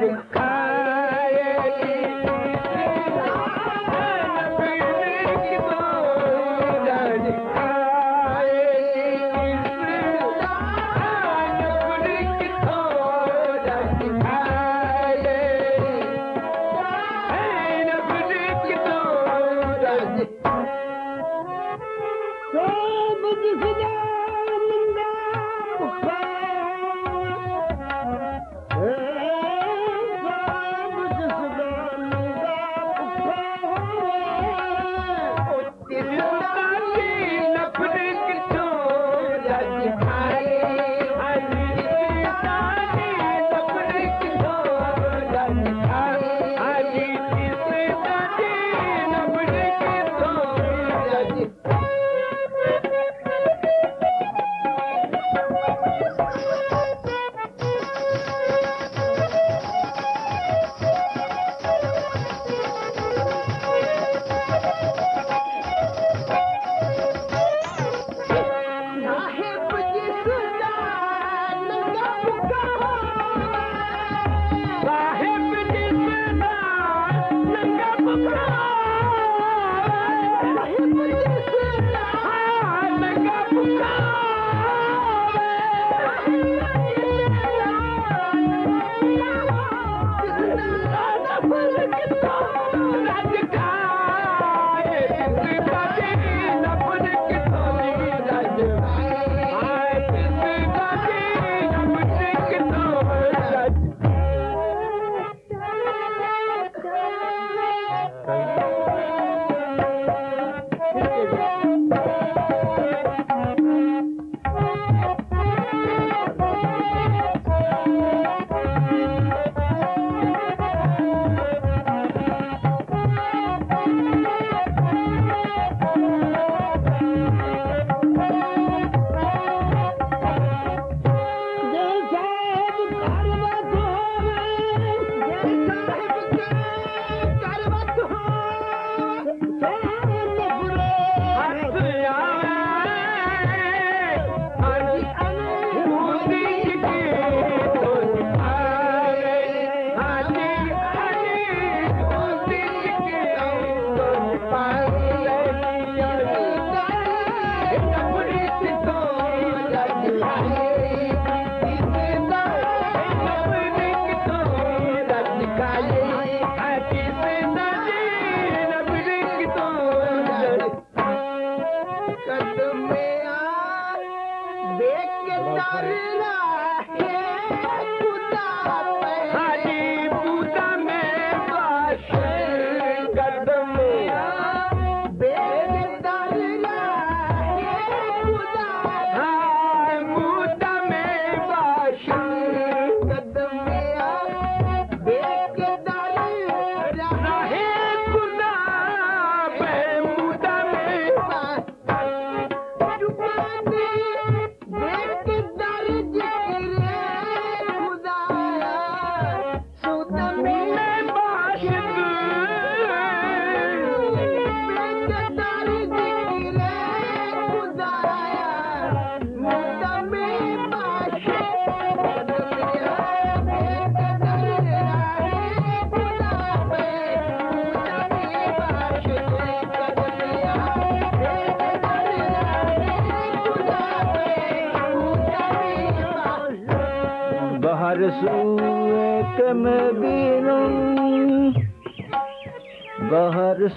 something ¡Socorro!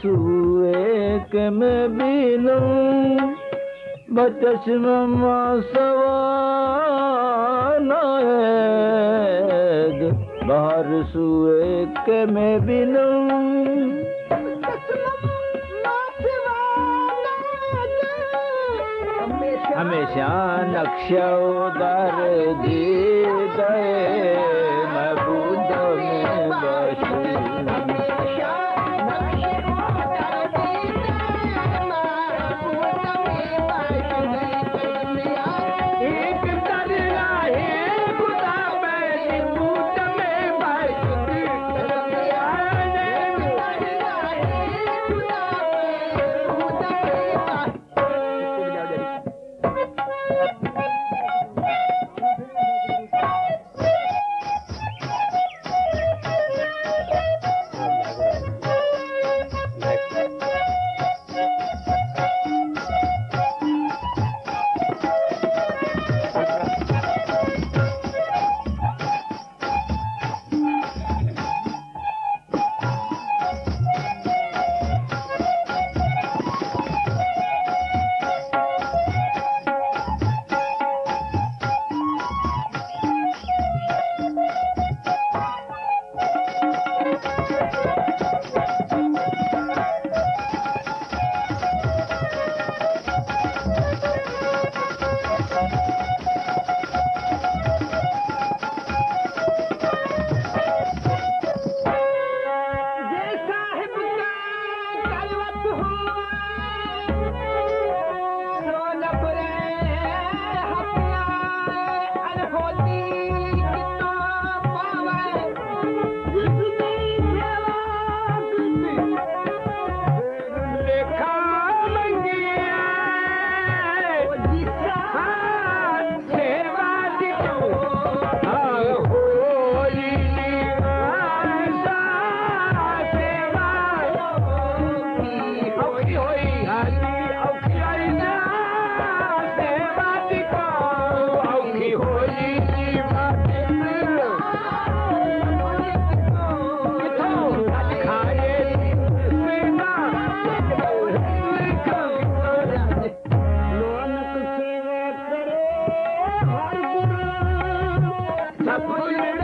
Suwe keme binum Batashma sawana ed Bahar suwe keme binum हमेशा नक्शा उदार दी जय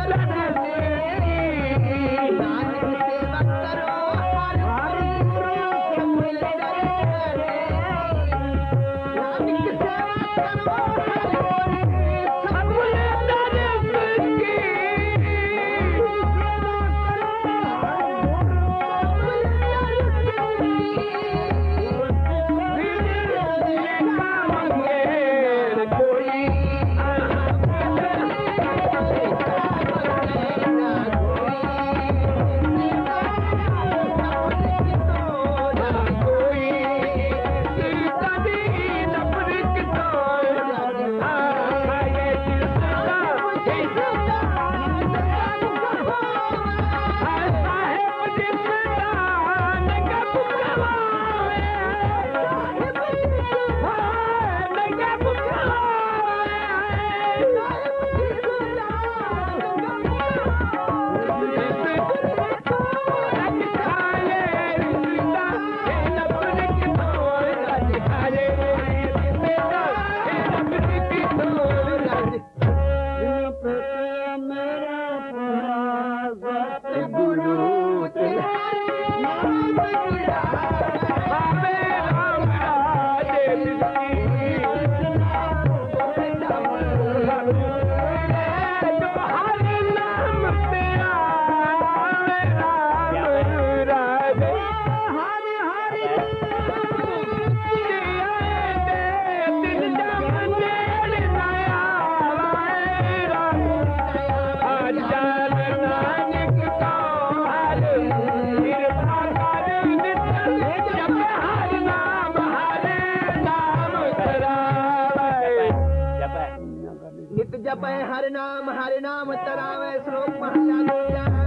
Thank. ਜਪੈ ਹਰ ਨਾਮ ਹਰ ਨਾਮ ਤਰਾਵੇ ਸਲੋਕ ਮਹਲਾ ਦੂਜਾ